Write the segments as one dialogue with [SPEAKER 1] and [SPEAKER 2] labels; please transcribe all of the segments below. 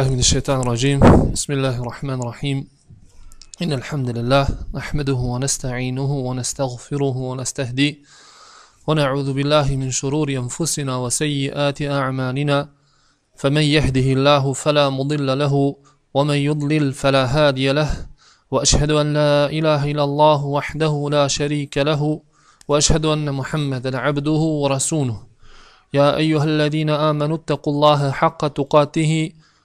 [SPEAKER 1] بالله من الشيطان الرجيم. بسم الله الرحمن الرحيم. إن الحمد لله نحمده ونستعينه ونستغفره ونستهدي ونعوذ بالله من شرور أنفسنا وسيئات أعمالنا. فمن يهده الله فلا مضل له ومن يضلل فلا هادي له. وأشهد أن لا إله إلا الله وحده لا شريك له. وأشهد أن محمدا عبده ورسوله. يا أيها الذين آمنوا اتقوا الله حق تقاته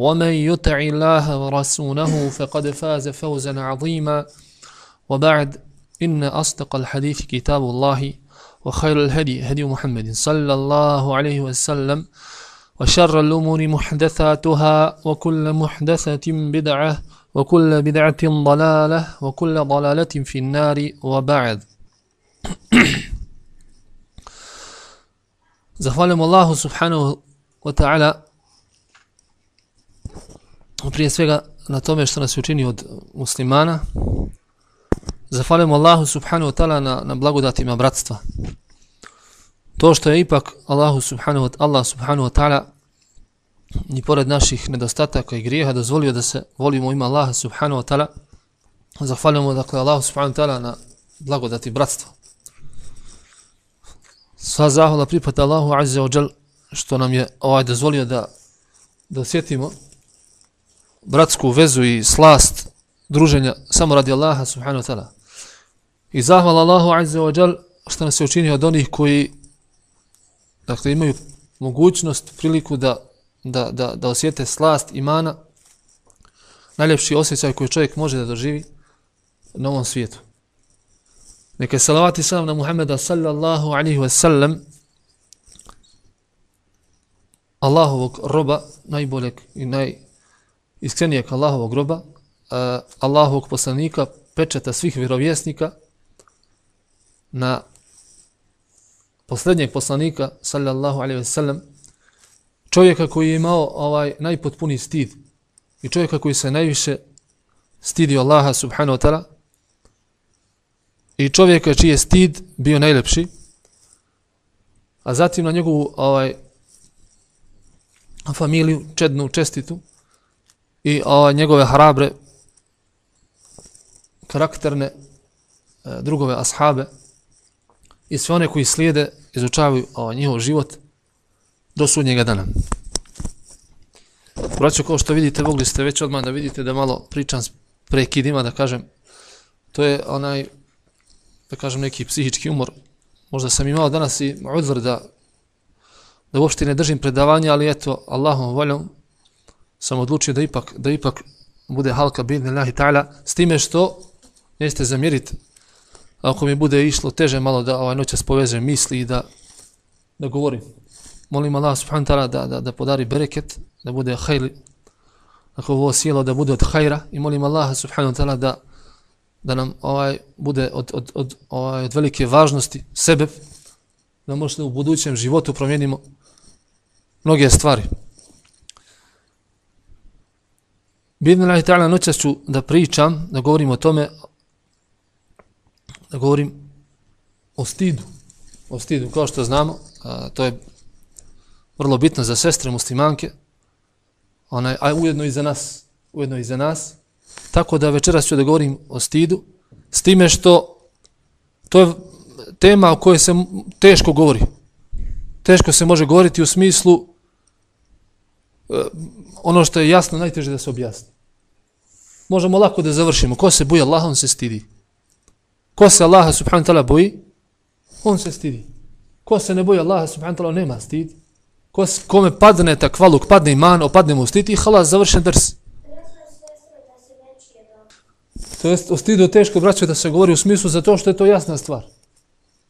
[SPEAKER 1] ومن يطع الله ورسوله فقد فاز فوزا عظيما. وبعد إن أصدق الحديث كتاب الله وخير الهدي هدي محمد صلى الله عليه وسلم وشر الأمور محدثاتها وكل محدثة بدعة وكل بدعة ضلالة وكل ضلالة في النار. وبعد Allahu subhanahu wa ta'ala prije svega na tome što nas učini od muslimana. Zahvaljujem Allahu subhanahu wa ta'ala na, na blagodatima bratstva. To što je ipak Allahu subhanahu wa, Allah subhanahu wa ta'ala ni pored naših nedostataka i grijeha dozvolio da se volimo ima Allaha subhanahu wa ta'ala. Zahvaljujemo dakle Allahu subhanahu wa ta'ala na blagodati bratstva. Sva zahvala pripada Allahu azza wa jal što nam je ovaj dozvolio da da osjetimo bratsku vezu i slast druženja samo radi Allaha subhanahu wa ta'ala. I zahval Allahu azza wa jal što nas je učinio od onih koji dakle imaju mogućnost, priliku da, da, da, da osjete slast imana, najljepši osjećaj koji čovjek može da doživi na ovom svijetu. Neka je salavati salam na Muhammeda sallallahu alihi wa sallam Allahovog roba, najboljeg i najiskrenijeg Allahovog groba, uh, Allahovog poslanika, pečeta svih vjerovjesnika, na posljednjeg poslanika, sallallahu alaihi ve sellem, čovjeka koji je imao ovaj najpotpuniji stid i čovjeka koji se najviše stidio Allaha subhanahu wa ta'ala, i čovjeka čiji je stid bio najlepši, a zatim na njegovu ovaj, familiju, čednu, čestitu, i o, njegove hrabre, karakterne, e, drugove ashabe, i sve one koji slijede, izučavaju o, njihov život do sudnjega dana. Braćo, kao što vidite, mogli ste već odmah da vidite da malo pričam s prekidima, da kažem, to je onaj da kažem neki psihički umor. Možda sam imao danas i udvr da da uopšte ne držim predavanje, ali eto, Allahom voljom sam odlučio da ipak, da ipak bude halka bin Allahi ta'ala s time što nećete zamjeriti ako mi bude išlo teže malo da ovaj noćas povežem misli i da da govorim. Molim Allah subhanahu ta'ala da, da, da podari bereket, da bude hajli, ako ovo sjelo da bude od hajra i molim Allah subhanahu ta'ala da da nam ovaj bude od, od, od, ovaj, od velike važnosti sebe, da možda u budućem životu promijenimo mnoge stvari. Bidne Allah ta'ala noćas ću da pričam, da govorim o tome, da govorim o stidu. O stidu, kao što znamo, a, to je vrlo bitno za sestre muslimanke, onaj, a ujedno i za nas, ujedno i za nas, Tako da večeras ću da govorim o stidu, s time što to je tema o kojoj se teško govori. Teško se može govoriti u smislu Eh, ono što je jasno, najteže da se objasni. Možemo lako da završimo. Ko se boji Allaha, on se stidi. Ko se Allaha subhanahu ta'ala boji, on se stidi. Ko se ne boji Allaha subhanahu ta'ala, nema stid. Ko, kome padne takvaluk, padne iman, opadne mu stid i halas, završen drs. To je o stidu teško braćo da se govori u smislu za to što je to jasna stvar.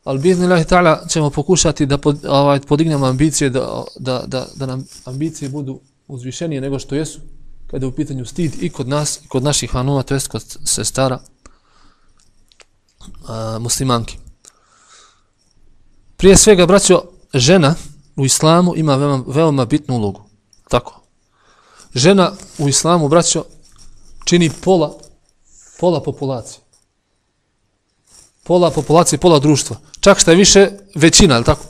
[SPEAKER 1] Ali biznillahi ta'ala ćemo pokušati da pod, ovaj, podignemo ambicije, da, da, da, da nam ambicije budu uzvišenije nego što jesu kada je u pitanju stid i kod nas i kod naših hanuma, to jest kod sestara a, muslimanki. Prije svega, braćo, žena u islamu ima veoma, veoma bitnu ulogu. Tako. Žena u islamu, braćo, čini pola, pola populacije. Pola populacije, pola društva. Čak što je više većina, je tako?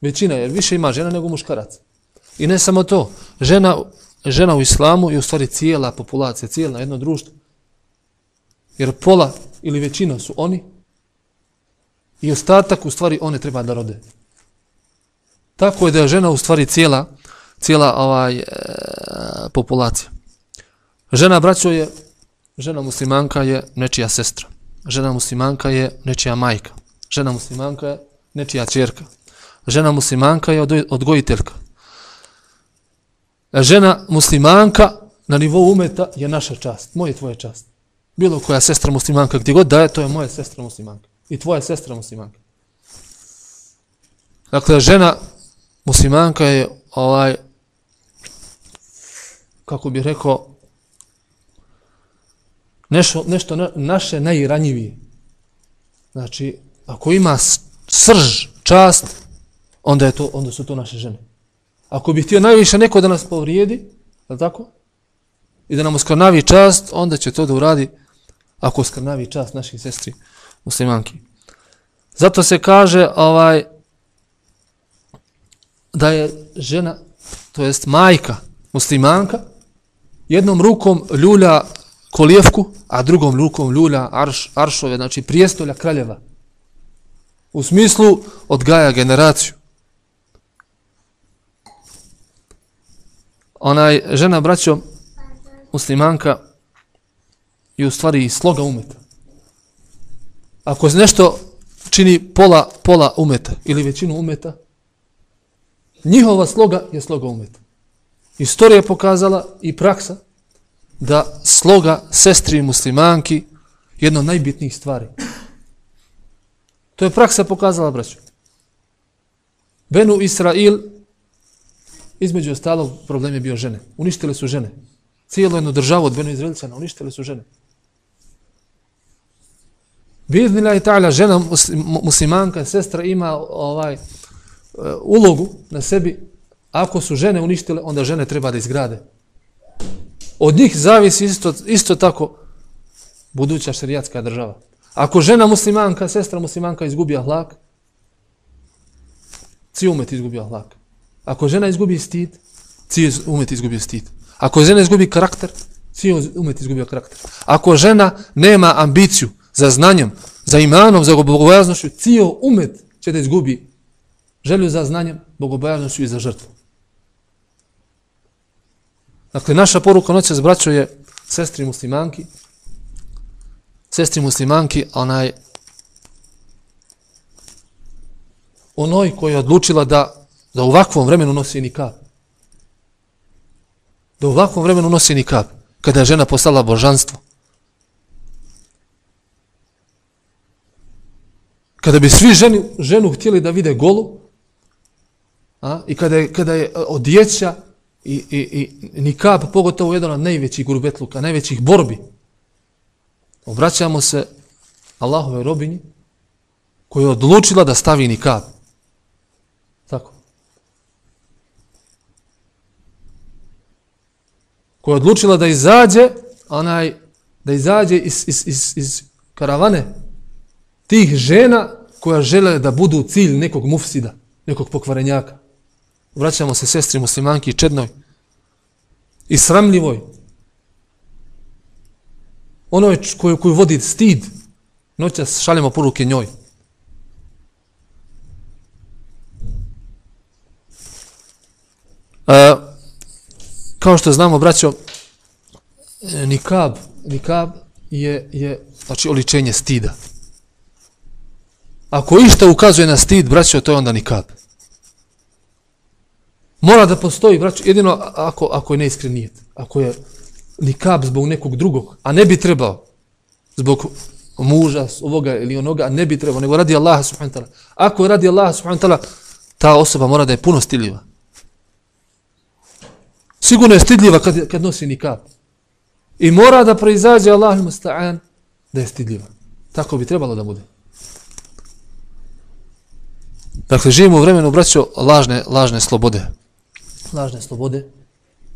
[SPEAKER 1] Većina, jer više ima žena nego muškaraca. I ne samo to. Žena, žena u islamu je u stvari cijela populacija, cijela jedno društvo. Jer pola ili većina su oni i ostatak u stvari one treba da rode. Tako je da je žena u stvari cijela, cijela ovaj, e, populacija. Žena, braćo, je, žena muslimanka je nečija sestra. Žena muslimanka je nečija majka. Žena muslimanka je nečija čerka. Žena muslimanka je odgojiteljka. Žena muslimanka na nivou umeta je naša čast. Moje tvoje čast. Bilo koja sestra muslimanka, gdje god daje, to je moja sestra muslimanka. I tvoja sestra muslimanka. Dakle, žena muslimanka je ovaj, kako bih rekao, nešto, nešto na, naše najranjivije. Znači, ako ima srž, čast, onda, je to, onda su to naše žene. Ako bi htio najviše neko da nas povrijedi, je tako? I da nam uskrnavi čast, onda će to da uradi ako uskrnavi čast naših sestri muslimanki. Zato se kaže ovaj da je žena, to jest majka muslimanka, jednom rukom ljulja kolijevku, a drugom rukom ljulja arš, aršove, znači prijestolja kraljeva. U smislu odgaja generaciju. Onaj žena, braćo, muslimanka, je u stvari sloga umeta. Ako nešto čini pola, pola umeta ili većinu umeta, njihova sloga je sloga umeta. Istorija je pokazala i praksa da sloga sestri muslimanki jedno od najbitnijih stvari. To je praksa pokazala, braću. Benu Israil, između ostalog, problem je bio žene. Uništile su žene. Cijelo jedno državu od Beno-Izraelcana uništile su žene. Biznila je ta'ala, žena muslimanka, sestra ima ovaj uh, ulogu na sebi. Ako su žene uništile, onda žene treba da izgrade. Od njih zavisi isto, isto tako buduća šerijatska država. Ako žena muslimanka, sestra muslimanka izgubi ahlak, cijel izgubi ahlak. Ako žena izgubi stid, cijel umet izgubi stid. Ako žena izgubi karakter, cijel umet izgubi karakter. Ako žena nema ambiciju za znanjem, za imanom, za bogobojaznošću, cijel umet će da izgubi želju za znanjem, bogobojaznošću i za žrtvu. Dakle, naša poruka noća s braćom je sestri muslimanki, sestri muslimanki, onaj onoj koja je odlučila da, da u ovakvom vremenu nosi nikab. Da u ovakvom vremenu nosi nikab. Kada je žena postala božanstvo. Kada bi svi ženi, ženu htjeli da vide golu, a, i kada je, kada je e, odjeća i, i, i nikab, pogotovo jedan od najvećih gurbetluka, najvećih borbi, obraćamo se Allahove robinji koja je odlučila da stavi nikab. Tako. Koja je odlučila da izađe onaj, da izađe iz, iz, iz, iz karavane tih žena koja žele da budu cilj nekog mufsida, nekog pokvarenjaka. Vraćamo se sestri muslimanki čednoj i sramljivoj. Onoj koju, koju vodi stid. noćas šaljemo poruke njoj. Uh, kao što znamo, braćo, nikab, nikab je, je znači, oličenje stida. Ako išta ukazuje na stid, braćo, to je onda nikab. Mora da postoji, braćo, jedino ako, ako je neiskren nijet. Ako je nikab zbog nekog drugog, a ne bi trebao zbog muža, ovoga ili onoga, ne bi trebao, nego radi Allaha subhanahu ta'ala. Ako radi Allaha subhanahu ta'ala, ta osoba mora da je puno stiljiva. Sigurno je stidljiva kad, kad nosi nikab. I mora da proizađe Allah musta'an da je stidljiva. Tako bi trebalo da bude. Dakle, živimo u vremenu, braćo, lažne, lažne slobode. Lažne slobode,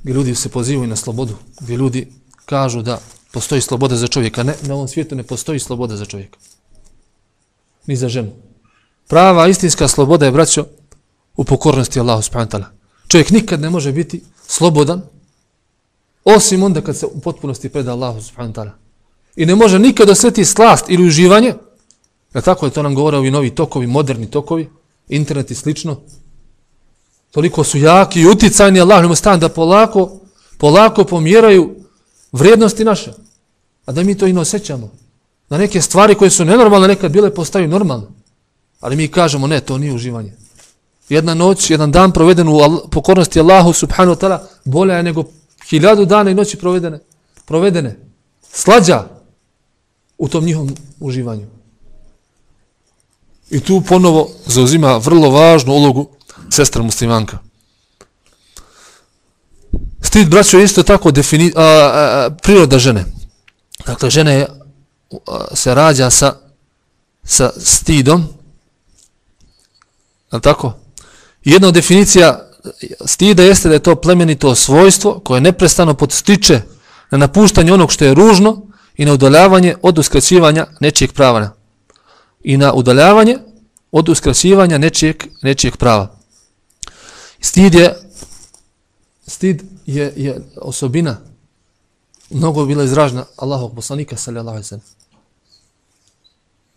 [SPEAKER 1] gdje ljudi se pozivaju na slobodu, gdje ljudi kažu da postoji sloboda za čovjeka. Ne, na ovom svijetu ne postoji sloboda za čovjeka. Ni za ženu. Prava, istinska sloboda je, braćo, u pokornosti Allahu subhanahu ta'ala. Čovjek nikad ne može biti slobodan, osim onda kad se u potpunosti preda Allahu subhanahu ta'ala. I ne može nikad osjetiti slast ili uživanje, ja tako je to nam govore ovi novi tokovi, moderni tokovi, internet i slično, toliko su jaki i uticajni Allah nema stan da polako, polako pomjeraju vrijednosti naše. A da mi to i ne osjećamo. Na neke stvari koje su nenormalne nekad bile postaju normalne. Ali mi kažemo ne, to nije uživanje. Jedna noć, jedan dan proveden u pokornosti Allahu subhanahu wa ta'ala bolja je nego hiljadu dana i noći provedene. Provedene. Slađa u tom njihovom uživanju. I tu ponovo zauzima vrlo važnu ulogu sestra muslimanka. Stid, braćo, je isto tako defini, a, a, a, priroda žene. Dakle, žene je, a, se rađa sa, sa stidom. Je tako? Jedna od definicija stida jeste da je to plemenito svojstvo koje neprestano podstiče na napuštanje onog što je ružno i na udaljavanje od uskraćivanja nečijeg prava. I na udaljavanje od uskraćivanja nečijeg, nečijeg prava. Stid je stid je, je osobina mnogo bila izražna Allahog poslanika sallallahu alaihi sallam.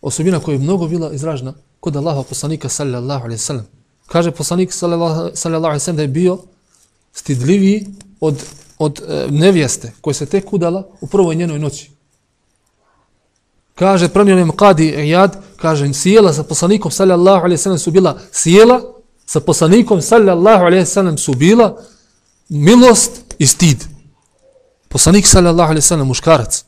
[SPEAKER 1] Osobina koja je mnogo bila izražna kod Allahog poslanika sallallahu alaihi sallam. Kaže poslanik sallallahu alaihi ve da je bio stidljiviji od, od e, nevjeste koja se tek udala u prvoj njenoj noći. Kaže, pranio nam Qadi Iyad, kaže, sjela sa poslanikom sallallahu alaihi sallam su bila sjela sa poslanikom sallallahu alejhi ve sellem su bila milost i stid. Poslanik sallallahu alejhi ve sellem muškarac.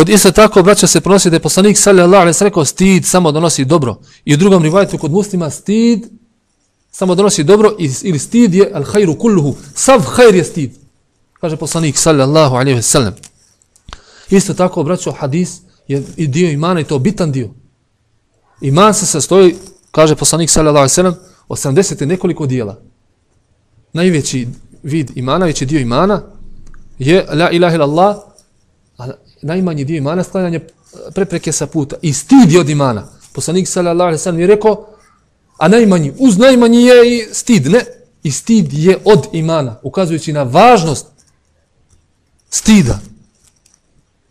[SPEAKER 1] Od isto tako braća se pronosi da je poslanik sallallahu alejhi ve sellem rekao stid samo donosi dobro. I u drugom rivajetu kod muslima stid samo donosi dobro ili stid je al khairu kulluhu. Sav khair je stid. Kaže poslanik sallallahu alejhi ve sellem. Isto tako braćo hadis je i dio imana i to bitan dio. Iman se sastoji, kaže poslanik sallallahu alejhi ve sellem, od 70 nekoliko dijela. Najveći vid imana, veći dio imana je la ilaha illallah, najmanji dio imana sklanjanje e, prepreke sa puta. I stid od imana. Poslanik sallallahu alejhi ve sellem je rekao, a najmanji, uz najmanji je i stid, ne? I stid je od imana, ukazujući na važnost stida.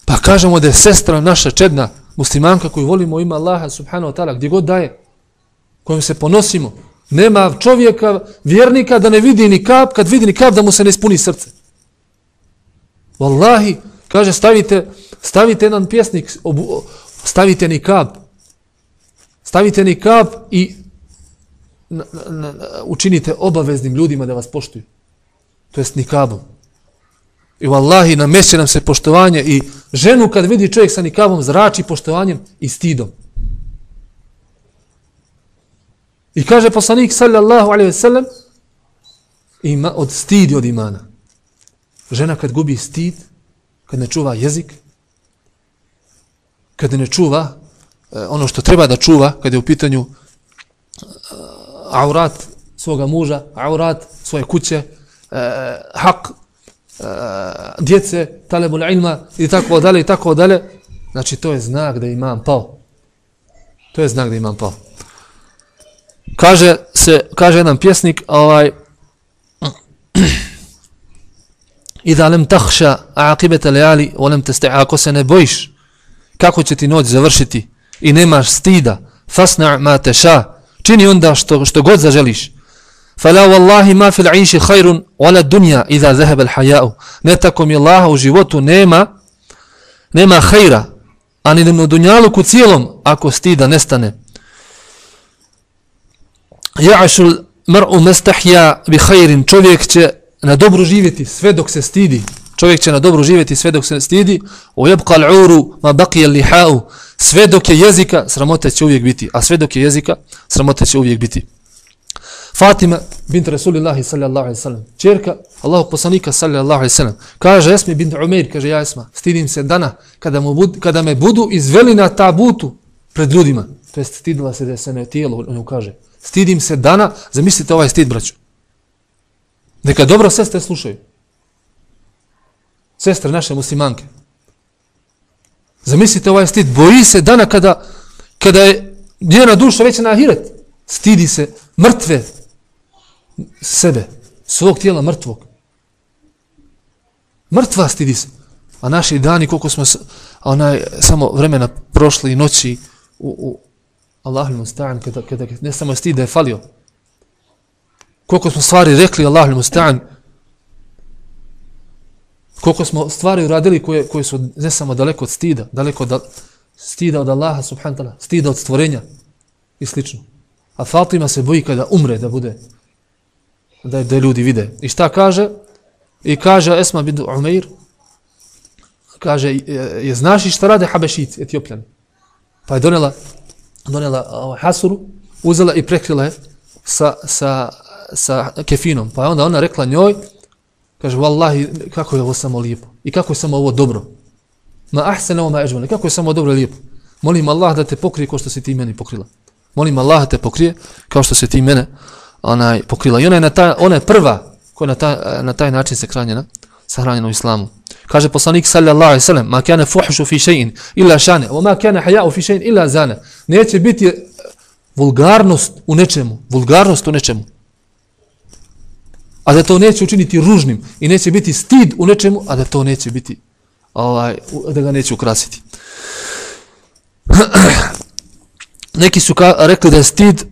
[SPEAKER 1] Pa kažemo da je sestra naša čedna, muslimanka koju volimo ima Allaha subhanahu wa ta'ala gdje god daje, kojom se ponosimo. Nema čovjeka, vjernika da ne vidi ni kap, kad vidi ni kap da mu se ne ispuni srce. Wallahi, kaže stavite, stavite jedan pjesnik, obu, stavite nikab. stavite nikab i na, na, na, učinite obaveznim ljudima da vas poštuju. To jest nikabom. I vallahi nameće nam se poštovanje i ženu kad vidi čovjek sa nikabom zrači poštovanjem i stidom. I kaže poslanik sallallahu alaihi ve sellem ima od stidi od imana. Žena kad gubi stid, kad ne čuva jezik, kad ne čuva e, ono što treba da čuva, kad je u pitanju e, aurat svoga muža, aurat svoje kuće, e, hak djece, talebul ilma i tako dalje i tako dalje. Znači to je znak da imam pao. To je znak da imam pao. Kaže se, kaže jedan pjesnik, ovaj, I da lem tahša aqibeta leali, o lem teste, ako se ne bojiš, kako će ti noć završiti i nemaš stida, fasna ma teša, čini onda što, što god zaželiš. Fala wallahi ma fil iši hajrun, ola dunja, iza zeheb al hajau. Ne tako mi Allaha u životu nema, nema hajra, ani da mu dunjaluku cijelom, ako stida nestane. Ja'ašul mar'u mestahja bi hajrin, čovjek će na dobru živjeti sve dok se stidi. Čovjek će na dobru živjeti sve dok se stidi. O jebqa l'uru ma baqiya al-liha'u sve dok je jezika sramote će uvijek biti. A sve dok je jezika sramote će uvijek biti. Fatima bint Rasulillahi sallallahu alaihi sallam, čerka Allahog poslanika sallallahu alaihi sallam, kaže Esmi bint Umeir, kaže ja Esma, stidim se dana kada, mu bud, kada me budu izveli na tabutu pred ljudima. To jest stidila se da se ne tijelo, on kaže. Stidim se dana, zamislite ovaj stid, braću. Neka dobro sestre slušaju. Sestre naše muslimanke. Zamislite ovaj stid, boji se dana kada, kada je njena duša već na ahiret. Stidi se mrtve sebe, svog tijela mrtvog. Mrtva stidi se. A naši dani, koliko smo onaj, samo vremena prošli noći u, u Allahul Musta'an, kada, kada ne samo stid da je falio. Koliko smo stvari rekli Allahu Musta'an, koliko smo stvari uradili koje, koje su ne samo daleko od stida, daleko od stida od Allaha subhanahu ta'ala, stida od stvorenja i slično. A Fatima se boji kada umre da bude da, da ljudi vide. I šta kaže? I kaže Esma bin Umeir, kaže, je, je znaš i šta rade Habešit, Etiopljani? Pa je donela, donela ovaj, Hasuru, uzela i prekrila je sa, sa, sa kefinom. Pa je onda ona rekla njoj, kaže, vallahi, kako je ovo samo lijepo. I kako je samo ovo dobro. Ma ahsena ma ežvane, kako je samo dobro i lijepo. Molim Allah da te pokrije kao što si ti meni pokrila. Molim Allah da te pokrije kao što se ti mene onaj pokrila. I ona je, na ta, ona je prva koja na, ta, na taj način se hranjena, sahranjena u islamu. Kaže poslanik sallallahu alejhi ve sellem: "Ma kana fuhshu fi shay'in illa shana, wa ma kana haya'u fi shay'in illa zana." Neće biti vulgarnost u nečemu, vulgarnost u nečemu. A da to neće učiniti ružnim i neće biti stid u nečemu, a da to neće biti ovaj da ga neće ukrasiti. Neki su ka, rekli da je stid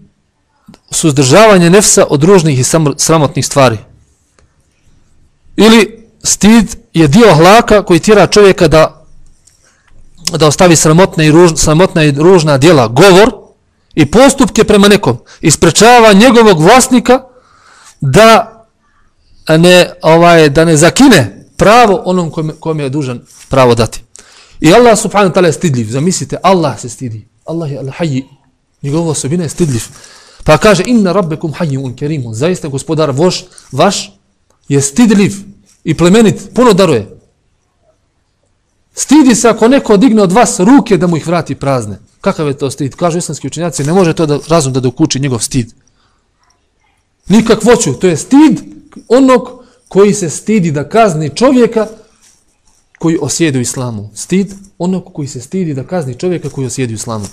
[SPEAKER 1] suzdržavanje nefsa od ružnih i sramotnih stvari. Ili stid je dio hlaka koji tjera čovjeka da da ostavi sramotne i ružna, sramotna i ružna djela, govor i postupke prema nekom. Isprečava njegovog vlasnika da a ne ovaj da ne zakine pravo onom kome, kome je dužan pravo dati. I Allah subhanahu wa ta'ala je stidljiv. Zamislite, Allah se stidi. Allah je al-hayy. Njegova osobina je stidljiv. Pa kaže inna rabbekum hayyun kerimun. Zaista gospodar voš, vaš je stidljiv i plemenit, puno daruje. Stidi se ako neko digne od vas ruke da mu ih vrati prazne. Kakav je to stid? Kažu islamski učenjaci, ne može to da razum da dokuči njegov stid. Nikak voću, to je stid onog koji se stidi da kazni čovjeka koji osjedi u islamu. Stid onog koji se stidi da kazni čovjeka koji osjedi u islamu.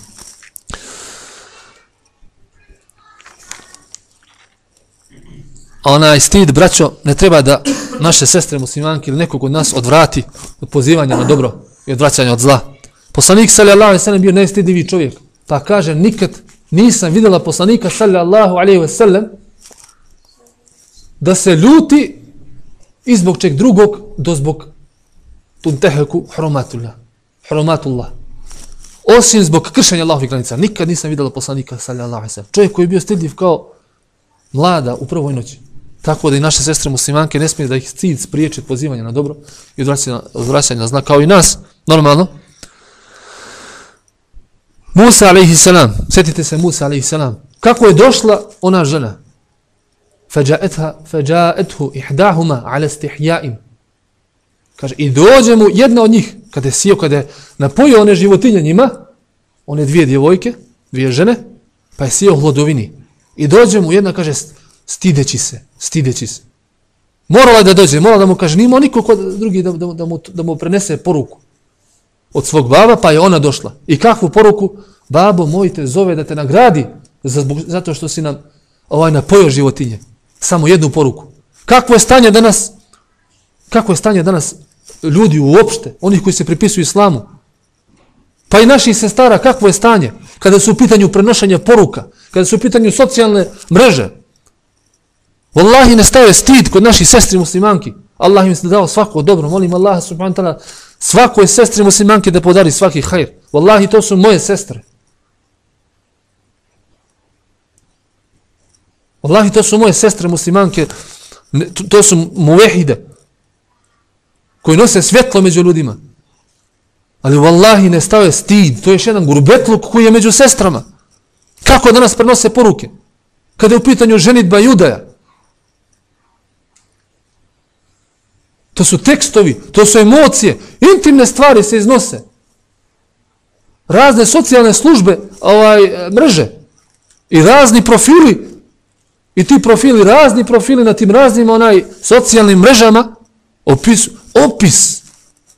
[SPEAKER 1] onaj stid, braćo, ne treba da naše sestre muslimanke ili nekog od nas odvrati od pozivanja na dobro i odvraćanja od zla. Poslanik sallallahu alejhi ve sellem bio najstidljiviji čovjek. Pa kaže nikad nisam videla poslanika sallallahu alejhi ve sellem da se ljuti i zbog čeg drugog do zbog tunteheku hromatullah. Hromatullah. Osim zbog kršenja Allahovih granica. Nikad nisam videla poslanika sallallahu alejhi ve sellem. Čovjek koji je bio stidljiv kao mlada u prvoj noći. Tako da i naše sestre muslimanke ne smije da ih cilj spriječi pozivanje na dobro i odvraćanje na znak kao i nas, normalno. Musa alaihi salam, sjetite se Musa alaihi salam, kako je došla ona žena? Fađaethu ihdahuma ala استحياء Kaže, i dođe mu jedna od njih, kada je sio, kada je napojio one životinje njima, one dvije djevojke, dvije žene, pa je sio hladovini I dođe mu jedna, kaže, stideći se, stideći se. Morala da dođe, morala da mu kaže, nima niko kod drugi da, da, da, mu, da mu prenese poruku od svog baba, pa je ona došla. I kakvu poruku? Babo moj te zove da te nagradi zato što si nam ovaj napojio životinje. Samo jednu poruku. Kakvo je stanje danas? Kako je stanje danas ljudi uopšte, onih koji se pripisuju islamu? Pa i naših sestara, kakvo je stanje? Kada su u pitanju prenošenja poruka, kada su u pitanju socijalne mreže, Wallahi ne staje stid kod naših sestri muslimanki. Allah im se dao svako dobro. Molim Allah subhanahu ta'ala svakoj sestri muslimanki da podari svaki hajr. Wallahi to su moje sestre. Wallahi to su moje sestre muslimanke. To su muvehide. Koji nose svjetlo među ljudima. Ali wallahi ne stave stid. To je još jedan gurbetluk koji je među sestrama. Kako danas prenose poruke? kada je u pitanju ženitba judaja. To su tekstovi, to su emocije, intimne stvari se iznose. Razne socijalne službe, ovaj, mreže i razni profili i ti profili, razni profili na tim raznim onaj socijalnim mrežama opis, opis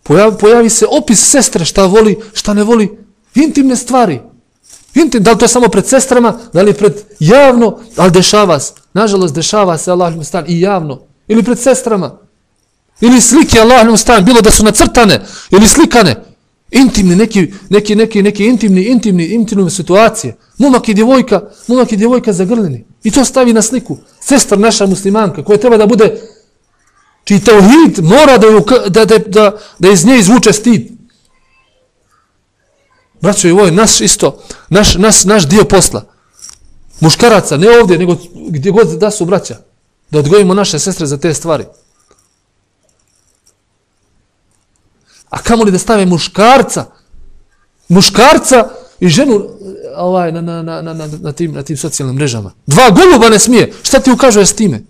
[SPEAKER 1] pojavi, pojavi se opis sestre šta voli, šta ne voli intimne stvari Intim, da li to je samo pred sestrama, da li pred javno, ali dešava se. Nažalost, dešava se Allah stan i javno. Ili pred sestrama. Ili slike Allah stan, bilo da su nacrtane ili slikane. Intimni, neki, neki, neki, neki intimni, intimni, intimne situacije. Momak i djevojka, momak i djevojka zagrljeni. I to stavi na sliku. Sestra naša muslimanka, koja treba da bude čiji teuhid mora da, da, da, da, da iz nje izvuče stid. Braćo, i ovo je naš isto, naš, naš, naš dio posla. Muškaraca, ne ovdje, nego gdje god da su braća. Da odgojimo naše sestre za te stvari. A kamo li da stave muškarca? Muškarca i ženu eh, ovaj, na, na, na, na, na, na, tim, na tim socijalnim mrežama. Dva goluba ne smije. Šta ti ukažuje s time?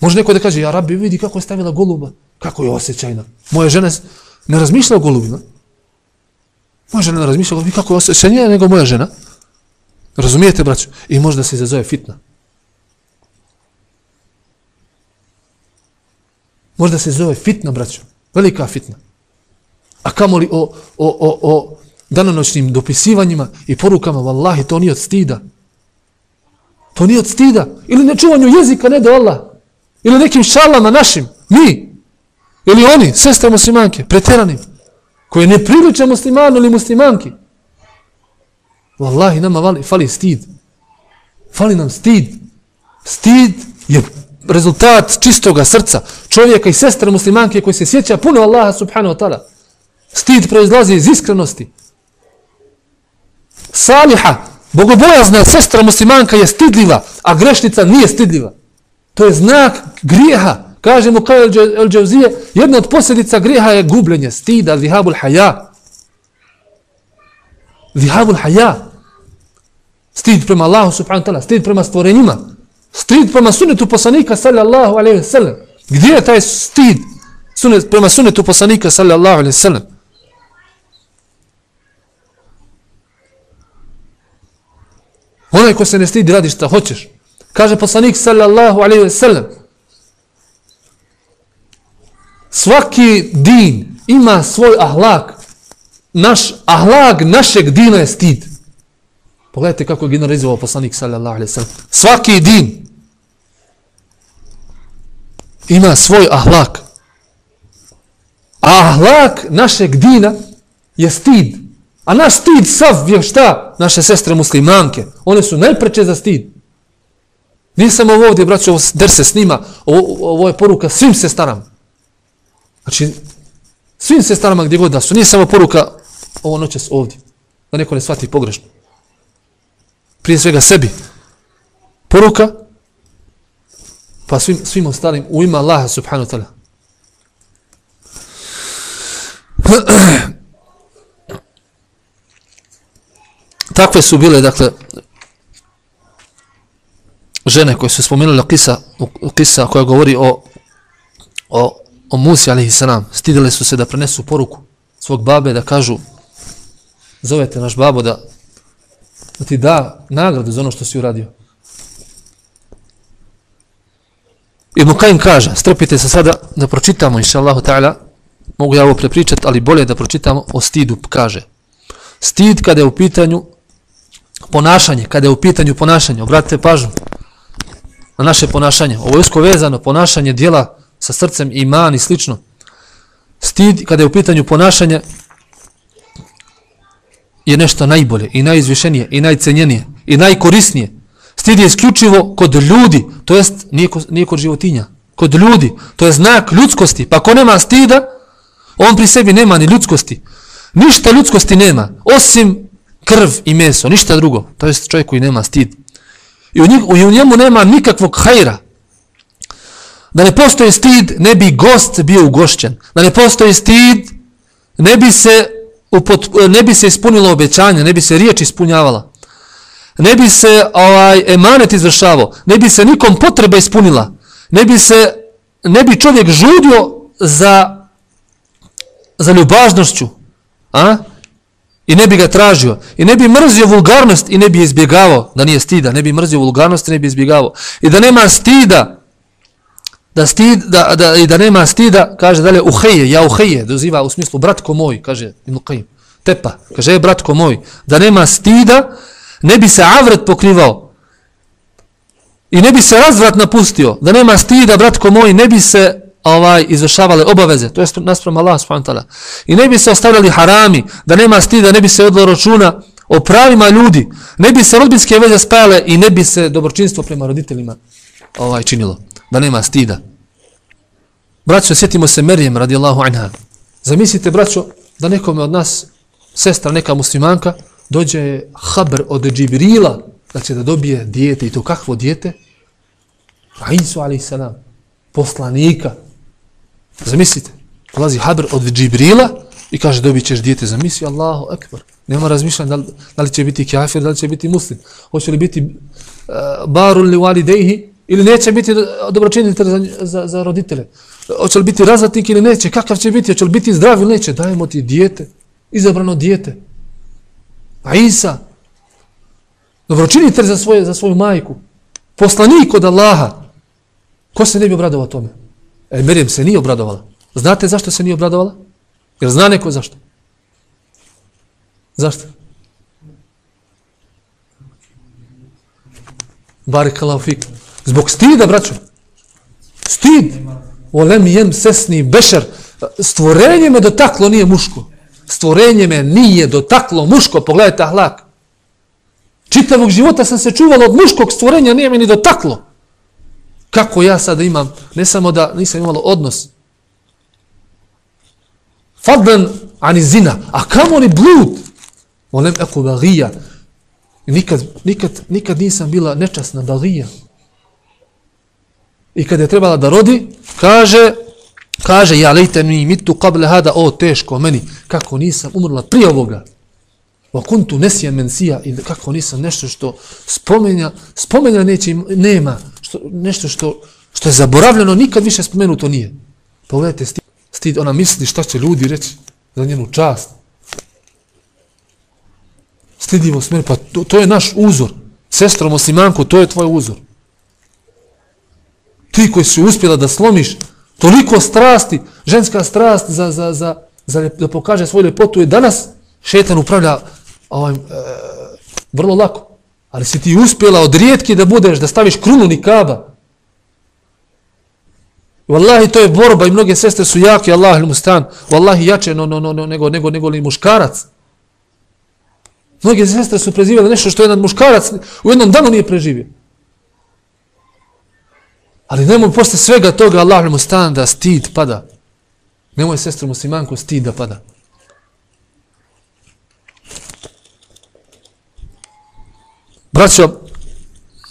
[SPEAKER 1] Može neko da kaže, ja rabi, vidi kako je stavila goluba. Kako je osjećajna. Moja žena ne razmišlja o golubima. Moja žena ne razmišlja o kako je osjećajnija nego moja žena. Razumijete, braću? I može da se izazove fitna. Možda se zove fitna, braćo. Velika fitna. A kamoli o, o, o, o danonoćnim dopisivanjima i porukama, vallahi, to nije od stida. To nije od stida. Ili ne čuvanju jezika, ne do Allah. Ili nekim šalama našim, mi. Ili oni, sestre muslimanke, preteranim, Koje ne priliče muslimanu ili muslimanki. Wallahi, nama vali, fali stid. Fali nam stid. Stid je rezultat čistoga srca čovjeka i sestre muslimanke koji se sjeća puno Allaha subhanahu wa ta'ala. Stid proizlazi iz iskrenosti. Saliha, bogobojazna sestra muslimanka je stidljiva, a grešnica nije stidljiva. To je znak grijeha. Kažemo kao El Džavzije, jedna od posljedica grijeha je gubljenje, stida, zihabul haja. Zihabul haja. Stid prema Allahu subhanahu wa ta'ala, stid prema stvorenjima. Stid prema sunetu poslanika sallallahu alaihi wa sallam. Gdje je taj stid sunet, prema sunetu poslanika sallallahu alaihi wa sallam? Onaj ko se ne stidi radi šta hoćeš. Kaže poslanik sallallahu alaihi ve sellem. Svaki din ima svoj ahlak. Naš ahlak našeg dina je stid. Pogledajte kako je generalizovao poslanik sallallahu alaihi ve sellem. Svaki din ima svoj ahlak. A ahlak našeg dina je stid. A naš stid sav je šta? Naše sestre muslimanke. One su najpreče za stid. Nisam ovo ovdje, braću, ovo der se snima. Ovo, ovo je poruka svim se staram. Znači, svim se starama gdje god da su. Nije samo poruka ovo noćas ovdje. Da neko ne shvati pogrešno. Prije svega sebi. Poruka pa svim, svim ostalim u ima Allaha subhanahu ta'ala. Takve su bile, dakle, žene koje su spomenuli kisa, kisa koja govori o, o, o Musi, alaihi salam, stidile su se da prenesu poruku svog babe, da kažu, zovete naš babo da, da ti da nagradu za ono što si uradio. Ibn Kajim kaže, strpite se sada da pročitamo, inša Allahu ta'ala, mogu ja ovo prepričati, ali bolje da pročitamo o stidu, kaže. Stid kada je u pitanju ponašanje, kada je u pitanju ponašanje, obratite pažnju na naše ponašanje. Ovo je usko vezano, ponašanje dijela sa srcem, iman i slično. Stid kada je u pitanju ponašanje je nešto najbolje i najizvišenije i najcenjenije i najkorisnije. Stid je isključivo kod ljudi, to jest nije, nije kod životinja, kod ljudi, to je znak ljudskosti. Pa ko nema stida, on pri sebi nema ni ljudskosti. Ništa ljudskosti nema, osim krv i meso, ništa drugo. To jest čovjek koji nema stid. I u, njih, u njemu nema nikakvog hajra. Da ne postoji stid, ne bi gost bio ugošćen. Da ne postoji stid, ne bi se, upot, ne bi se ispunilo obećanje, ne bi se riječ ispunjavala. ne bi se ovaj emanet izvršavao, ne bi se nikom potreba ispunila, ne bi se ne bi čovjek žudio za za ljubažnošću, a? I ne bi ga tražio. I ne bi mrzio vulgarnost i ne bi izbjegavao da nije stida. Ne bi mrzio vulgarnost i ne bi izbjegavao. I da nema stida, da, stid, da, da, i da nema stida, kaže dalje, uheje, ja uheje, doziva u smislu, bratko moj, kaže Ibn Qayyim, tepa, kaže, je bratko moj, da nema stida, ne bi se avret pokrivao i ne bi se razvrat napustio, da nema stida, bratko moj, ne bi se ovaj izvršavale obaveze, to jest naspram Allah subhanahu. I ne bi se ostavljali harami, da nema stida, ne bi se odlo računa o pravima ljudi, ne bi se rodbinske veze spajale i ne bi se dobročinstvo prema roditeljima ovaj činilo, da nema stida. Braćo, sjetimo se Merijem radijallahu anha. Zamislite, braćo, da nekome od nas, sestra, neka muslimanka, dođe haber od Džibrila, da će da dobije dijete i to kakvo dijete? Isu alaih salam, poslanika, Zamislite, dolazi Habr od Džibrila i kaže dobit ćeš dijete. Zamisli Allahu akbar. Nema razmišljanja da li, da li će biti kafir, da li će biti muslim. Hoće li biti uh, barun li walidejhi ili neće biti dobročinitelj za, za, za roditele. Hoće li biti razvatnik ili neće. Kakav će biti? Hoće li biti zdrav ili neće. Dajemo ti dijete. Izabrano dijete. A Isa, dobročinitelj za, svoje, za svoju majku. Poslanik od Allaha. Ko se ne bi obradovao tome? E, Merijem se nije obradovala. Znate zašto se nije obradovala? Jer zna neko zašto? Zašto? Barikala fik. Zbog stida, braćo. Stid. Olem jem sesni bešer. Stvorenje me dotaklo nije muško. Stvorenje me nije dotaklo muško. Pogledajte ahlak. Čitavog života sam se čuvala od muškog stvorenja, nije me ni dotaklo. Kako ja sada imam, ne samo da nisam imala odnos, fadlan ani zina, a kamo ni blud, volem eko bagija, nikad, nikad, nikad nisam bila nečasna bagija. I kad je trebala da rodi, kaže, kaže, ja lejte mi mitu kable hada, o teško meni, kako nisam umrla prije ovoga. Wa kuntu nesijan mensija, i kako nisam nešto što spomenja, spomenja neće, nema, što, nešto što, što je zaboravljeno, nikad više spomenuto nije. Pogledajte, stid, stid, ona misli šta će ljudi reći za njenu čast. Stidimo smjer, pa to, to je naš uzor. Sestro muslimanko, to je tvoj uzor. Ti koji si uspjela da slomiš toliko strasti, ženska strast za, za, za, za da pokaže svoju ljepotu je danas šetan upravlja ovaj, e, vrlo lako. Ali si ti uspjela od rijetki da budeš, da staviš krunu nikaba. Wallahi, to je borba i mnoge sestre su jake, Allah ili mustan. Wallahi, jače no, no, no, no, nego, nego, nego li muškarac. Mnoge sestre su prezivjeli nešto što jedan muškarac u jednom danu nije preživio. Ali nemoj posle svega toga Allah ili mustan da stid pada. Nemoj sestru muslimanku stid da pada. Braćo,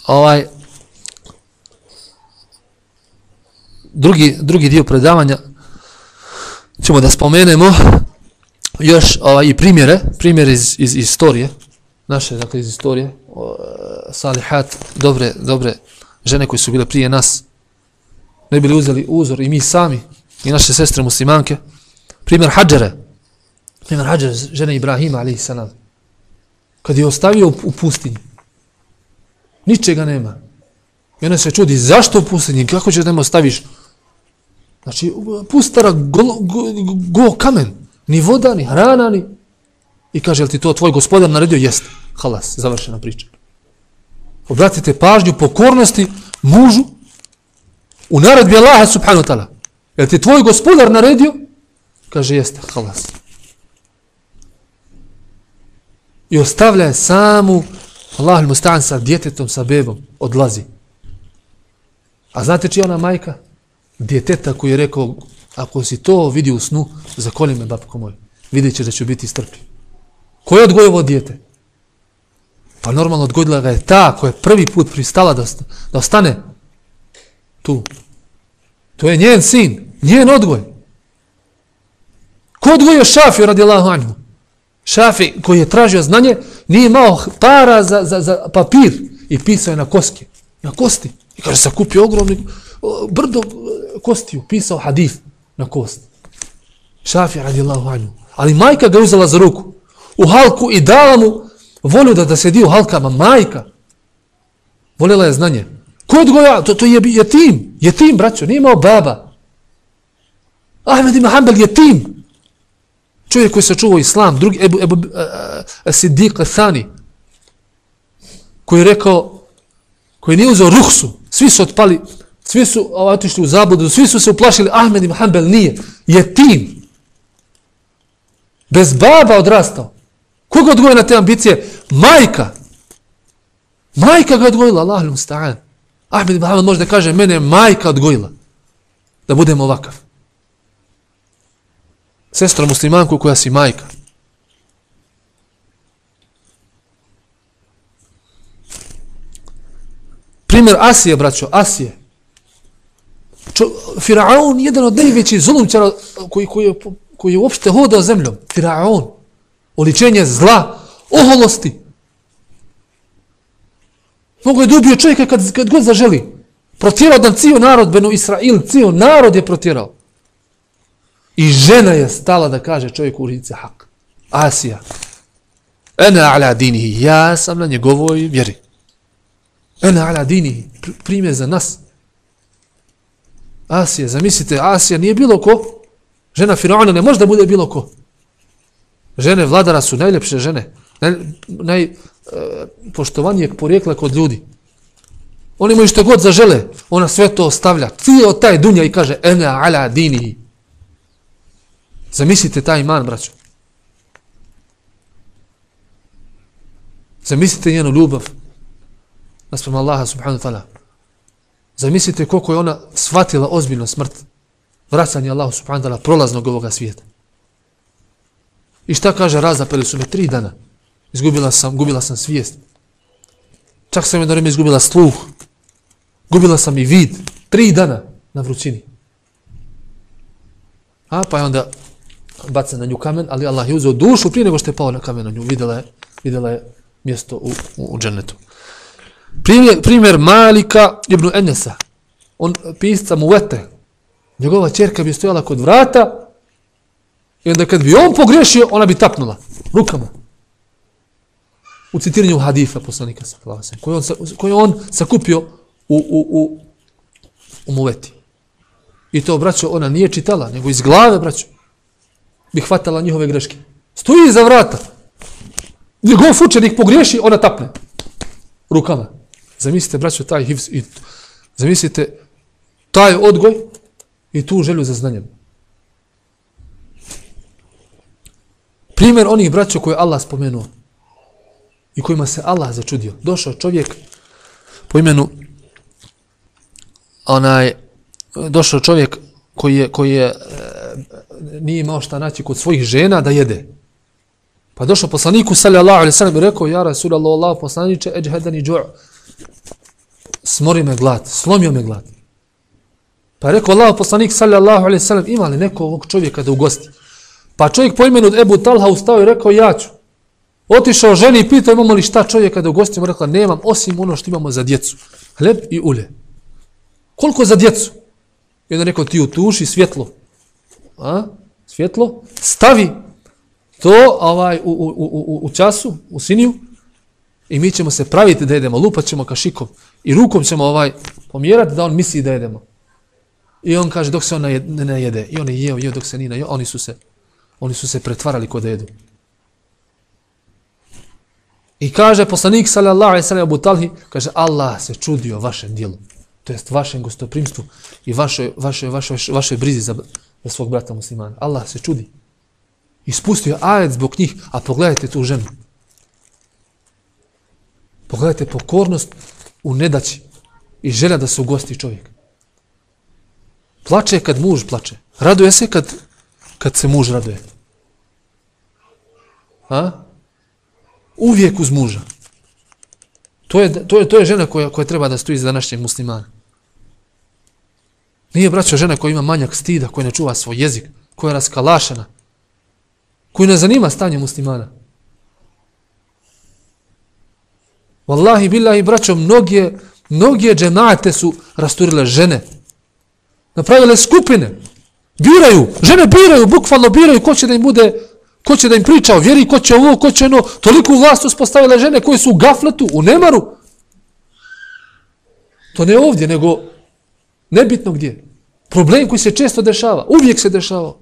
[SPEAKER 1] ovaj, drugi, drugi dio predavanja ćemo da spomenemo još ovaj, i primjere, primjere iz, iz istorije, naše, dakle, iz istorije, o, salihat, dobre, dobre žene koje su bile prije nas, ne bili uzeli uzor i mi sami, i naše sestre muslimanke, primjer Hadžere, primjer Hadžere, žene Ibrahima, ali i kad je ostavio u, pustinji, Ničega nema. I ona se čudi, zašto u pustinji? Kako ćeš da me staviš? Znači, pustara go, go, go, kamen. Ni voda, ni hrana, ni... I kaže, jel ti to tvoj gospodar naredio? Jeste. Halas, završena priča. Obratite pažnju pokornosti mužu u naredbi Allaha subhanahu ta'ala. Jel ti tvoj gospodar naredio? Kaže, jeste. Halas. I ostavlja je samu Allah il mustan sa djetetom, sa bebom, odlazi. A znate čija ona majka? Djeteta koji je rekao, ako si to vidi u snu, zakoli me, babko moj. Vidjet ćeš da ću biti strpljiv. Ko je odgojio ovo djete? Pa normalno odgojila ga je ta koja je prvi put pristala da, da ostane tu. To je njen sin, njen odgoj. Ko odgojio šafio radi Allahu anhu? Šafi koji je tražio znanje, nije imao para za, za, za papir i pisao je na koske. Na kosti. I kaže, sakupio ogromni brdo e, kosti, pisao hadif na kost. Šafi radijallahu anhu. Ali majka ga uzela za ruku u halku i dala mu volju da, da sedi u halkama. Majka. Voljela je znanje. Ko odgoja? To, to je, je tim. Je tim, braćo. Nije imao baba. Ahmed ibn Hanbal je tim. Čovjek koji se čuvao islam. Drugi, Ebu, Ebu, uh, Siddiq Thani. Koji je rekao, koji nije uzeo ruhsu. Svi su otpali, svi su eh, otišli u zabudu, svi su se uplašili. Ahmed ibn Hanbel nije. Je tim. Bez baba odrastao. Koga odgoje na te ambicije? Majka. Majka ga odgojila, Allah ilum sta'an. Ahmed ibn Hanbel može da kaže, mene majka odgojila. Da budem ovakav. Sestra muslimanku koja si majka. Primjer Asije, braćo, Asije. Čo, Firaun, jedan od najvećih zulumčara koji, koji, je, koji je uopšte hodao zemljom. Firaun. Oličenje zla, oholosti. Mogu je dubio čovjeka kad, kad god zaželi. Protjerao dan cijel narod, Benu Israil, cijel narod je protjerao. I žena je stala da kaže čovjeku u lice hak. Asija. Ena ala dinihi. Ja sam na njegovoj vjeri. Ena ala dinihi. Primjer za nas. Asija, zamislite, Asija nije bilo ko. Žena Firaona ne može da bude bilo ko. Žene vladara su najljepše žene. Naj, naj, e, poštovanijeg porijekla kod ljudi. Oni imaju što god zažele, ona sve to ostavlja. Cijel taj dunja i kaže, ena ala dini. Zamislite taj iman, braćo. Zamislite njenu ljubav. Naspram Allaha subhanahu wa ta'ala. Zamislite koliko je ona shvatila ozbiljno smrt. Vraćanje Allahu subhanahu wa ta'ala prolaznog ovoga svijeta. I šta kaže, razapeli su me tri dana. Izgubila sam, gubila sam svijest. Čak sam jedno vrijeme izgubila sluh. Gubila sam i vid. Tri dana na vrućini. A pa je onda baca na nju kamen, ali Allah je uzeo dušu prije nego što je pao na kamen na nju. Videla je, videla je mjesto u, u, u džennetu. Primjer, primjer Malika ibn Enesa. On pisca mu vete. Njegova čerka bi stojala kod vrata i onda kad bi on pogrešio, ona bi tapnula rukama u citiranju hadifa poslanika sallallahu koji on koji on sakupio u u u u muveti. I to braćo ona nije čitala, nego iz glave braćo bi hvatala njihove greške. Stoji iza vrata. Njegov učenik pogriješi, ona tapne. Rukama. Zamislite, braćo, taj hivs i zamislite taj odgoj i tu želju za znanjem. Primjer onih braća koje Allah spomenuo i kojima se Allah začudio. Došao čovjek po imenu onaj došao čovjek koji je, koji je e, nije imao šta naći kod svojih žena da jede. Pa došao poslaniku sallallahu alejhi ve sellem i rekao ja Rasulallah Allah poslanice ejhadani ju' smori me glad, slomio me glad. Pa je rekao Allah poslanik sallallahu alejhi ve sellem ima li neko ovog čovjeka da ugosti? Pa čovjek po imenu Ebu Talha ustao i rekao ja ću. Otišao ženi i pitao imamo li šta čovjeka da ugostimo, rekla nemam, osim ono što imamo za djecu. Hleb i ulje. Koliko za djecu? I onda rekao ti utuši svjetlo. A? Svjetlo. Stavi to ovaj, u, u, u, u, u času, u siniju, i mi ćemo se praviti da jedemo, lupat ćemo kašikom i rukom ćemo ovaj pomjerati da on misli da jedemo. I on kaže dok se on ne jede. I on je jeo, jeo dok se nije najeo. Oni su se, oni su se pretvarali kod jedu. I kaže poslanik sallallahu alejhi ve sellem Abu Talhi, kaže Allah se čudio vašem djelu, to jest vašem gostoprimstvu i vaše vaše vaše vaše brizi za, za svog brata muslimana. Allah se čudi. Ispustio ajet zbog njih, a pogledajte tu ženu. Pogledajte pokornost u nedaći i želja da se ugosti čovjek. Plače kad muž plače. Raduje se kad, kad se muž raduje. A? uvijek uz muža. To je, to je, to je žena koja, koja treba da stoji za današnjeg muslimana. Nije braća žena koja ima manjak stida, koja ne čuva svoj jezik, koja je raskalašena. koju ne zanima stanje muslimana. Wallahi, billahi, braćo, mnoge, mnoge džemate su rasturile žene. Napravile skupine. Biraju, žene biraju, bukvalno biraju ko će da im bude, ko će da im priča o vjeri, ko će ovo, ko će ono. Toliko vlast uspostavile žene koje su u gafletu, u nemaru. To ne ovdje, nego nebitno gdje. Problem koji se često dešava, uvijek se dešava.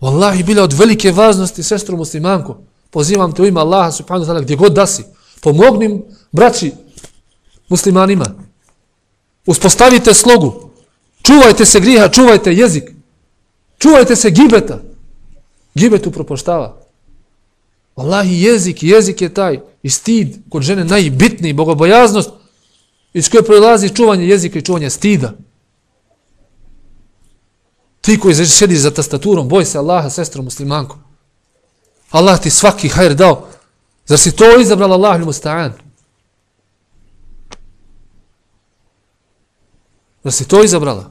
[SPEAKER 1] Wallahi, bila od velike važnosti, sestru muslimanko, pozivam te u ime Allaha subhanahu wa ta'ala, gdje god da si, pomognim braći muslimanima. Uspostavite slogu. Čuvajte se griha, čuvajte jezik. Čuvajte se gibeta. Gibetu propoštava. Wallahi, jezik, jezik je taj i stid kod žene najbitniji, bogobojaznost, iz koje prolazi čuvanje jezika i čuvanje stida. Ti koji sjediš za tastaturom, boj se Allaha, sestro muslimanko. Allah ti svaki hajr dao. Zar si to izabrala Allah ili musta'an? Zar si to izabrala?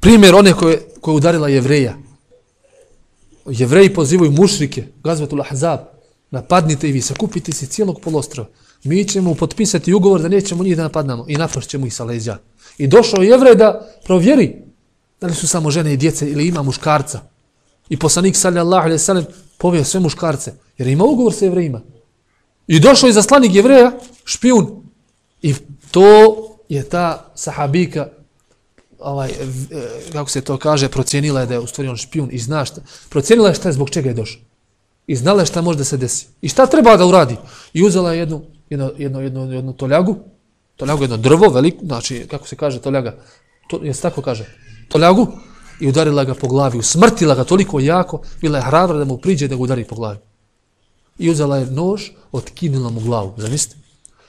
[SPEAKER 1] Primjer one koje, koje udarila jevreja. Jevreji pozivaju mušrike, gazvetul ahzab, napadnite i vi, sakupite se cijelog polostrova mi ćemo potpisati ugovor da nećemo njih da napadnamo i naprošćemo ih sa leđa. I došao je jevrej da provjeri da li su samo žene i djece ili ima muškarca. I poslanik sallallahu alaihi sallam poveo sve muškarce jer ima ugovor sa jevrejima. I došao je zaslanik jevreja, špijun. I to je ta sahabika ovaj, eh, kako se to kaže, procijenila je da je u stvari on špijun i zna šta. Procijenila je šta je zbog čega je došao. I znala je šta može da se desi. I šta treba da uradi. I uzela je jednu jedno, jedno, jedno, jednu toljagu, toljagu jedno drvo, veliko, znači, kako se kaže toljaga, to, jes tako kaže, toljagu, i udarila ga po glavi, usmrtila ga toliko jako, bila je hrabra da mu priđe da ga udari po glavi. I uzela je nož, otkinila mu glavu, zamislite?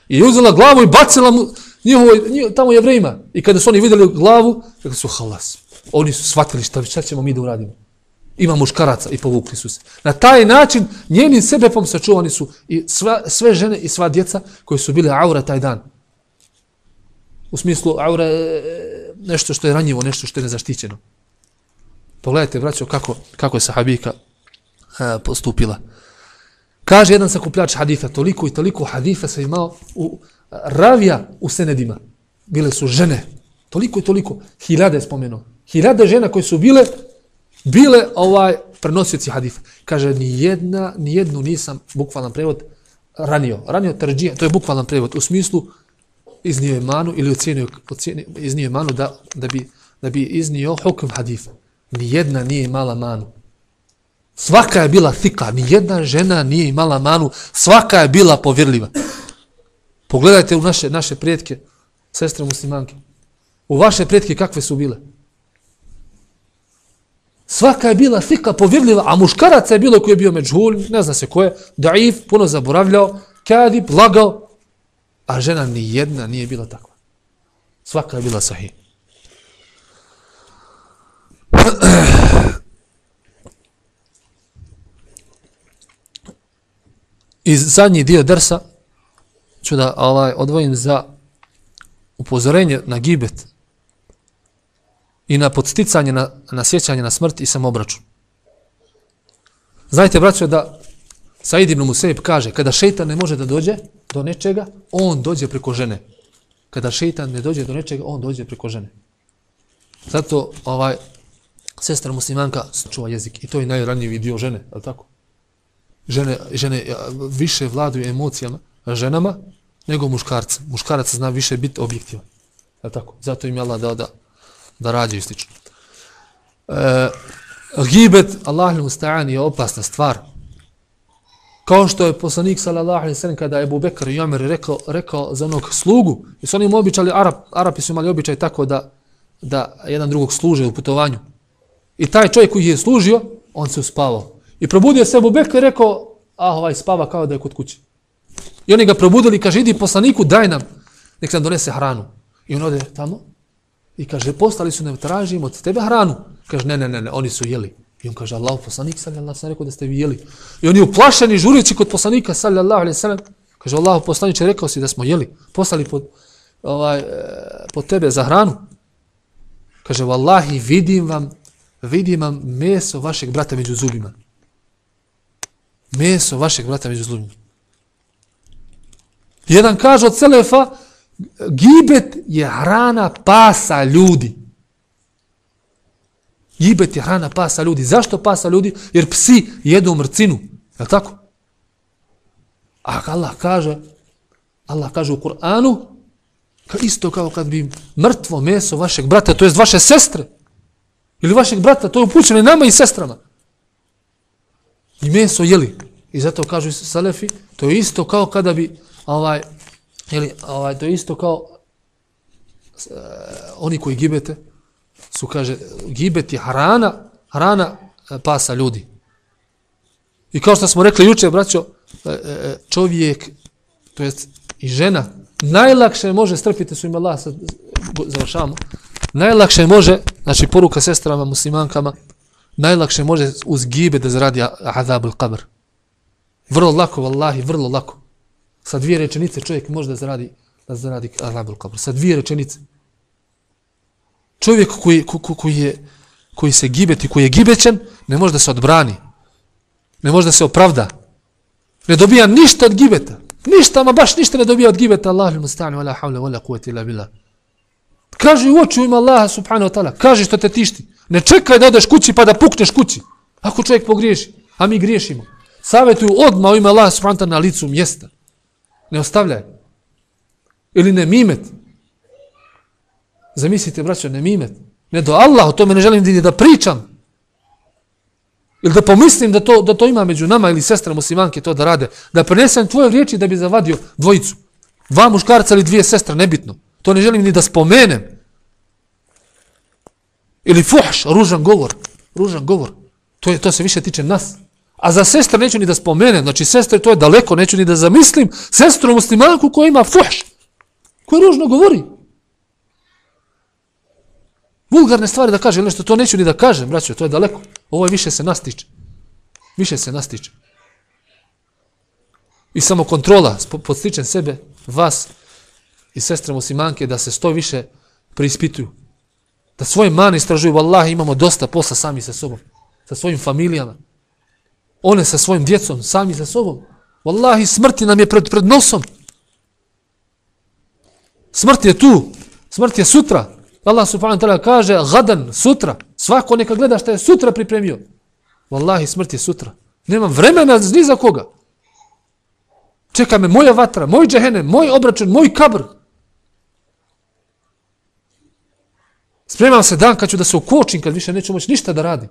[SPEAKER 1] I uzela glavu i bacila mu njihovo, njiho, tamo vrema I kada su oni vidjeli glavu, rekli su halas. Oni su shvatili šta, šta ćemo mi da uradimo ima muškaraca i povukli su se. Na taj način njenim sebepom sačuvani su i sva, sve žene i sva djeca koji su bile aura taj dan. U smislu aura e, nešto što je ranjivo, nešto što je nezaštićeno. Pogledajte, braćo, kako, kako je sahabika a, postupila. Kaže jedan sakupljač hadifa, toliko i toliko hadifa se imao u ravija u senedima. Bile su žene. Toliko i toliko. Hiljade je spomenuo. Hiljade žena koje su bile bile ovaj prenosioci hadifa. Kaže, ni jedna, ni jednu nisam, bukvalan prevod, ranio. Ranio trđija, to je bukvalan prevod, u smislu iznio je manu ili ocjenio, ocjenio iznio je manu da, da, bi, da bi iznio hukm hadifa. Ni jedna nije imala manu. Svaka je bila thika, ni jedna žena nije imala manu, svaka je bila povjerljiva. Pogledajte u naše, naše prijetke, sestre muslimanke. U vaše prijetke kakve su bile? Svaka je bila fika povjerljiva, a muškaraca je bilo koji je bio međhul, ne zna se ko je, daif, puno zaboravljao, kadib, lagao, a žena ni jedna nije bila takva. Svaka je bila sahih. I zadnji dio drsa ću da ovaj, odvojim za upozorenje na gibet, i na podsticanje, na, na sjećanje na smrt i samobračun. Znajte, braćo, da Said ibn Museib kaže, kada šeitan ne može da dođe do nečega, on dođe preko žene. Kada šeitan ne dođe do nečega, on dođe preko žene. Zato ovaj sestra muslimanka čuva jezik i to je najranjiviji dio žene, je tako? Žene, žene više vladuju emocijama ženama nego muškarca. Muškarac zna više biti objektivan. Je tako? Zato im je Allah dao da da rađaju slično. E, gibet, Allah musta'an, je opasna stvar. Kao što je poslanik sallallahu alejhi ve sellem kada je Abu Bekr i Omer rekao rekao za onog slugu, jer su oni običali Arab, Arapi su imali običaj tako da da jedan drugog služe u putovanju. I taj čovjek koji je služio, on se uspavao. I probudio se Abu Bekr i rekao: "Ah, ovaj spava kao da je kod kuće." I oni ga probudili i kaže: "Idi poslaniku, daj nam nek nam donese hranu." I on ode tamo I kaže, postali su nam, tražimo od tebe hranu. Kaže, ne, ne, ne, ne, oni su jeli. I on kaže, Allah, poslanik, sallallahu alaihi rekao da ste vi jeli. I oni uplašeni, žurići kod poslanika, sallallahu alaihi sallam, kaže, Allah, poslaniče, rekao si da smo jeli. Postali pod, ovaj, e, pod po tebe za hranu. Kaže, vallahi, vidim vam, vidim vam meso vašeg brata među zubima. Meso vašeg brata među zubima. Jedan kaže od Selefa, gibet je hrana pasa ljudi. Gibet je hrana pasa ljudi. Zašto pasa ljudi? Jer psi jedu mrcinu. Je tako? A Allah kaže, Allah kaže u Kur'anu, ka isto kao kad bi mrtvo meso vašeg brata, to jest vaše sestre, ili vašeg brata, to je upućeno nama i sestrama. I meso jeli. I zato kažu Salefi, to je isto kao kada bi, ovaj, jeli, ovaj, to je isto kao uh, oni koji gibete, su, kaže, gibet je hrana, hrana eh, pasa ljudi. I kao što smo rekli juče, braćo, eh, čovjek, to jest i žena, najlakše može strpite su im Allah, sad završavamo, najlakše može, znači poruka sestrama, muslimankama, najlakše može uz gibe da zaradi azab al-qabr. Vrlo lako, vallahi, vrlo lako. Sa dvije rečenice čovjek može da zaradi, da zaradi azab Kabr. Sa dvije rečenice. Čovjek koji, ko, ko, koji, je, koji se gibeti, koji je gibećen, ne može da se odbrani. Ne može da se opravda. Ne dobija ništa od gibeta. Ništa, ma baš ništa ne dobija od gibeta. Allahu musta'an, stani, wala havle, wala kuvati ila bila. Kaži u oči u ima Allaha subhanahu wa ta'ala. Kaži što te tišti. Ne čekaj da odeš kući pa da pukneš kući. Ako čovjek pogriješi, a mi griješimo. Savjetuju odmah u ima Allaha subhanahu wa ta'ala na licu mjesta. Ne ostavljaj. Ili ne mimet. Zamislite, braćo, ne mimet. Ne do Allah, o tome ne želim da pričam. Ili da pomislim da to, da to ima među nama ili sestra muslimanke to da rade. Da prenesem tvoje riječi da bi zavadio dvojicu. Dva muškarca ili dvije sestre, nebitno. To ne želim ni da spomenem. Ili fuhš, ružan govor. Ružan govor. To, je, to se više tiče nas. A za sestre neću ni da spomenem. Znači, sestre, to je daleko, neću ni da zamislim. Sestru muslimanku koja ima fuhš. Koja ružno govori. Vulgarne stvari da kaže nešto, to neću ni da kažem, braćo, to je daleko. Ovo je više se nastiče. Više se nastiče. I samo kontrola, podstičem sebe, vas i sestre muslimanke, da se sto više preispituju. Da svoje mane istražuju, vallaha imamo dosta posla sami sa sobom, sa svojim familijama. One sa svojim djecom, sami sa sobom. Wallahi, smrti nam je pred, pred nosom. Smrt je tu, smrt je sutra. Allah subhanahu wa ta'ala kaže, gadan, sutra. Svako neka gleda šta je sutra pripremio. Wallahi, smrt je sutra. Nemam vremena ni za koga. Čeka me moja vatra, moj džehene, moj obračun, moj kabr. Spremam se dan kad ću da se ukočim, kad više neću moći ništa da radim.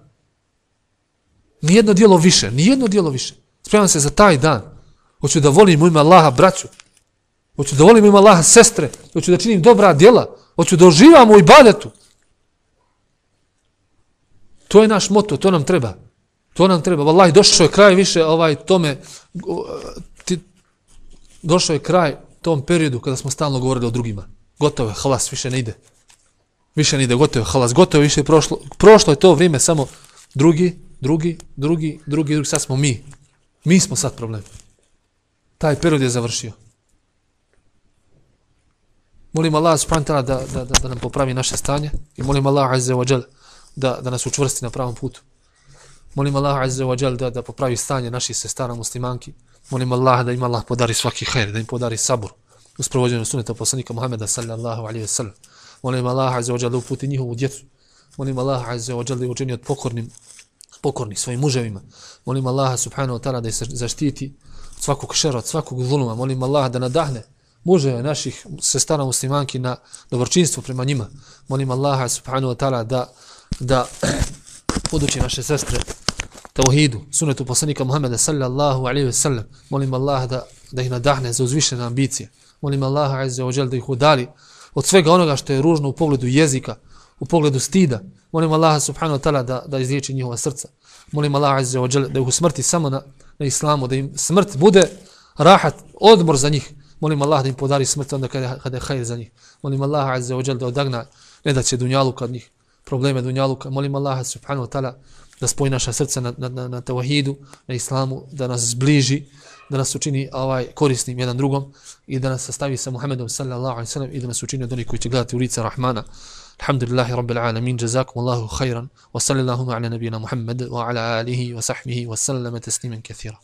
[SPEAKER 1] Nijedno dijelo više, nijedno dijelo više. Spremam se za taj dan. Hoću da volim u ime Allaha braću. Hoću da volim u ime Allaha sestre. Hoću da činim dobra djela. Hoću da uživam u ibadetu. To je naš moto, to nam treba. To nam treba. Wallahi, došao je kraj više ovaj tome, ti, došao je kraj tom periodu kada smo stalno govorili o drugima. Gotovo je, halas, više ne ide. Više ne ide, gotovo je, halas, gotovo je, više je prošlo. Prošlo je to vrijeme, samo drugi, drugi, drugi, drugi, drugi, sad smo mi. Mi smo sad problem. Taj period je završio. Molim Allah subhanahu da, da, da, da nam popravi naše stanje i molim Allah azza wa jalla da, da nas učvrsti na pravom putu. Molim Allah azza wa jalla da, da popravi stanje naših sestara muslimanki. Molim Allah da im Allah podari svaki hajr, da im podari sabur u sprovođenju suneta poslanika Muhameda sallallahu alaihi wa sallam. Molim Allah azza wa jalla da uputi njihovu djecu. Molim Allah azza wa jalla da učini od pokornim, pokorni svojim muževima. Molim Allaha subhanahu wa ta'ala da ih zaštiti od svakog šera, od svakog zuluma. Molim Allaha da nadahne muže naših sestara muslimanki na dobročinstvo prema njima. Molim Allaha subhanahu wa ta'ala da, da poduči naše sestre tauhidu, sunetu poslanika Muhammeda sallallahu alaihi wa sallam. Molim Allaha da, da ih nadahne za uzvišene ambicije. Molim Allaha azza wa da ih udali od svega onoga što je ružno u pogledu jezika, u pogledu stida. Molim Allaha subhanahu wa ta'ala da, da izliječi njihova srca. Molim Allaha azza wa da ih usmrti samo na, na islamu, da im smrt bude rahat, odmor za njih. Molim Allaha da im podari smrt onda kada, kada je hajr za njih. Molim Allaha azza wa da odagna ne da će dunjaluka od njih, probleme dunjaluka. Molim Allaha subhanahu wa ta'ala da spoji naša srca na, na, na, na tevahidu, na islamu, da nas zbliži da nas učini ovaj korisnim jedan drugom i da nas sastavi sa Muhammedom sallallahu alaihi sallam i da nas učini od onih koji će gledati u lice Rahmana. Alhamdulillahi rabbil alamin. Jazakumullahu khairan wa sallallahu ala nabiyyina Muhammad wa ala alihi wa sahbihi wa sallama tasliman kathira.